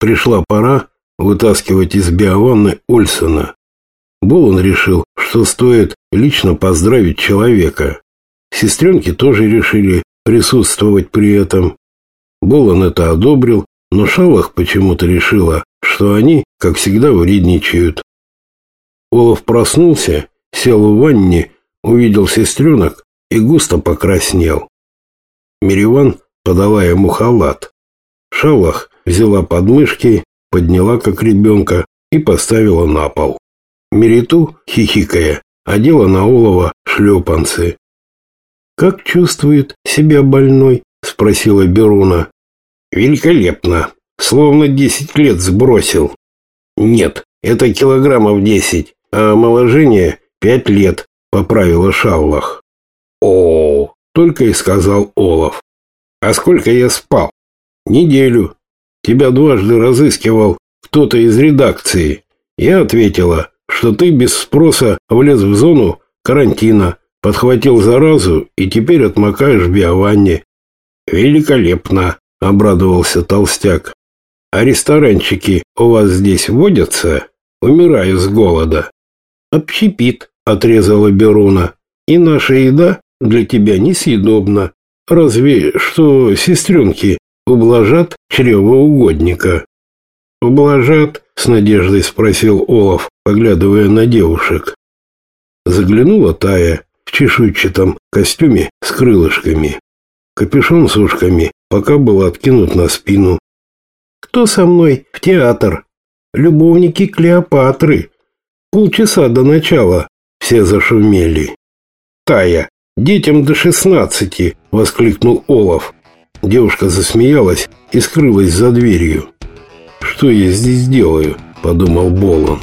Пришла пора вытаскивать из биованны Ольсона. Болон решил, что стоит лично поздравить человека. Сестренки тоже решили присутствовать при этом. Болон это одобрил, но Шалах почему-то решила, что они, как всегда, вредничают. Олаф проснулся, сел в ванне, увидел сестренок и густо покраснел. Мириван подала ему халат. Шалах взяла подмышки, подняла как ребенка и поставила на пол. Мериту, хихикая, одела на Олова шлепанцы. «Как чувствует себя больной?» — спросила Беруна. «Великолепно. Словно десять лет сбросил». «Нет, это килограммов десять, а омоложение пять лет», — поправила Шаллах. «О, только и сказал Олов. А сколько я спал? Неделю. Тебя дважды разыскивал кто-то из редакции. Я ответила, что ты без спроса влез в зону карантина, подхватил заразу и теперь отмокаешь в биованне. Великолепно, обрадовался толстяк. А ресторанчики у вас здесь водятся? Умираю с голода. Общепит, отрезала Беруна. И наша еда для тебя несъедобна. Разве что сестренки ублажат чревоугодника. «Ублажат?» — с надеждой спросил Олаф, поглядывая на девушек. Заглянула Тая в чешуйчатом костюме с крылышками. Капюшон с ушками пока был откинут на спину. «Кто со мной в театр?» «Любовники Клеопатры». Полчаса до начала все зашумели. «Тая, детям до шестнадцати!» — воскликнул Олаф. Девушка засмеялась и скрылась за дверью. «Что я здесь делаю?» – подумал Болон.